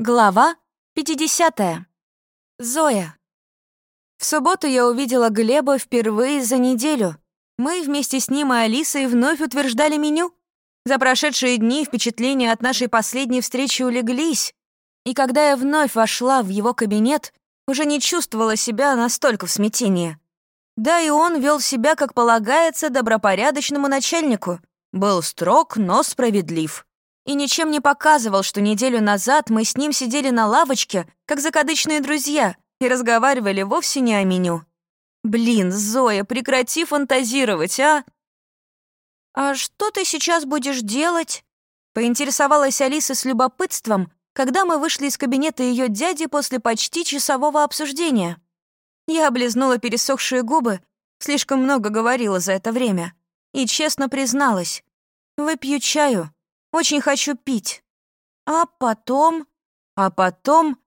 Глава 50. Зоя. В субботу я увидела Глеба впервые за неделю. Мы вместе с ним и Алисой вновь утверждали меню. За прошедшие дни впечатления от нашей последней встречи улеглись. И когда я вновь вошла в его кабинет, уже не чувствовала себя настолько в смятении. Да и он вел себя, как полагается, добропорядочному начальнику. Был строг, но справедлив и ничем не показывал, что неделю назад мы с ним сидели на лавочке, как закадычные друзья, и разговаривали вовсе не о меню. Блин, Зоя, прекрати фантазировать, а? «А что ты сейчас будешь делать?» Поинтересовалась Алиса с любопытством, когда мы вышли из кабинета ее дяди после почти часового обсуждения. Я облизнула пересохшие губы, слишком много говорила за это время, и честно призналась. «Выпью чаю, очень хочу пить. А потом... А потом...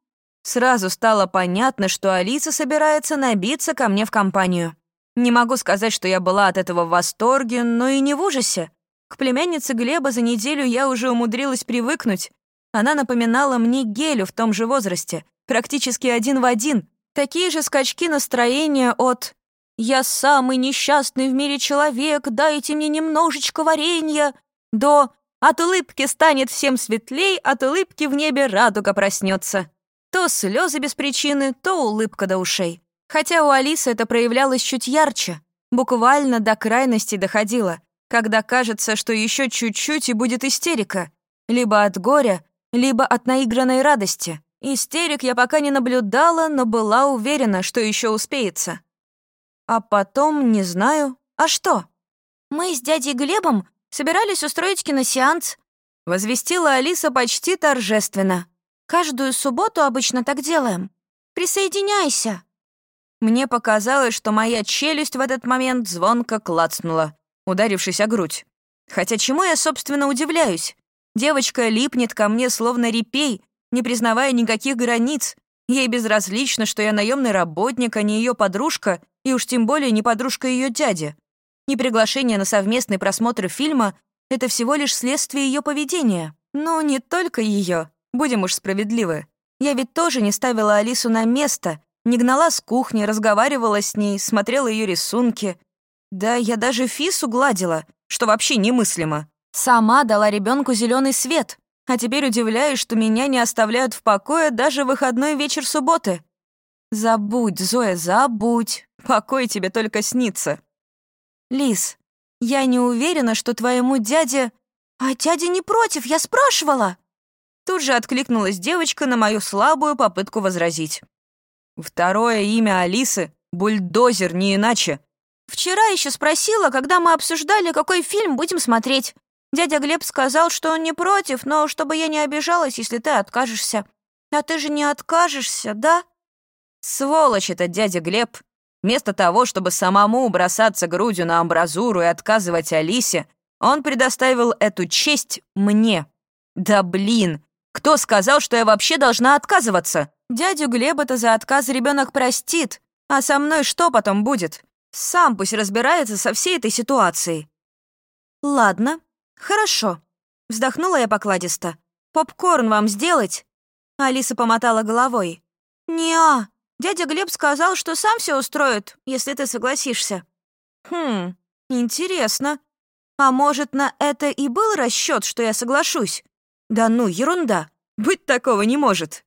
Сразу стало понятно, что Алиса собирается набиться ко мне в компанию. Не могу сказать, что я была от этого в восторге, но и не в ужасе. К племяннице Глеба за неделю я уже умудрилась привыкнуть. Она напоминала мне Гелю в том же возрасте, практически один в один. Такие же скачки настроения от «Я самый несчастный в мире человек, дайте мне немножечко варенья» до от улыбки станет всем светлей, от улыбки в небе радуга проснется. То слезы без причины, то улыбка до ушей. Хотя у Алисы это проявлялось чуть ярче, буквально до крайности доходило, когда кажется, что еще чуть-чуть и будет истерика. Либо от горя, либо от наигранной радости. Истерик я пока не наблюдала, но была уверена, что еще успеется. А потом, не знаю, а что? Мы с дядей Глебом Собирались устроить киносеанс», — возвестила Алиса почти торжественно. «Каждую субботу обычно так делаем. Присоединяйся». Мне показалось, что моя челюсть в этот момент звонко клацнула, ударившись о грудь. Хотя чему я, собственно, удивляюсь? Девочка липнет ко мне словно репей, не признавая никаких границ. Ей безразлично, что я наемный работник, а не ее подружка, и уж тем более не подружка ее дяди. И приглашение на совместный просмотр фильма — это всего лишь следствие ее поведения. Но не только ее. Будем уж справедливы. Я ведь тоже не ставила Алису на место, не гнала с кухни, разговаривала с ней, смотрела ее рисунки. Да, я даже Фису гладила, что вообще немыслимо. Сама дала ребенку зеленый свет, а теперь удивляюсь, что меня не оставляют в покое даже выходной вечер субботы. Забудь, Зоя, забудь. Покой тебе только снится. «Лис, я не уверена, что твоему дяде...» «А дядя не против, я спрашивала!» Тут же откликнулась девочка на мою слабую попытку возразить. «Второе имя Алисы — бульдозер, не иначе». «Вчера еще спросила, когда мы обсуждали, какой фильм будем смотреть. Дядя Глеб сказал, что он не против, но чтобы я не обижалась, если ты откажешься. А ты же не откажешься, да?» «Сволочь этот дядя Глеб!» Вместо того, чтобы самому бросаться грудью на амбразуру и отказывать Алисе, он предоставил эту честь мне. Да блин, кто сказал, что я вообще должна отказываться? Дядю Глеба-то за отказ ребенок простит, а со мной что потом будет? Сам пусть разбирается со всей этой ситуацией. Ладно, хорошо. Вздохнула я покладисто. Попкорн вам сделать? Алиса помотала головой. «Не-а, Дядя Глеб сказал, что сам все устроит, если ты согласишься». «Хм, интересно. А может, на это и был расчет, что я соглашусь? Да ну, ерунда. Быть такого не может».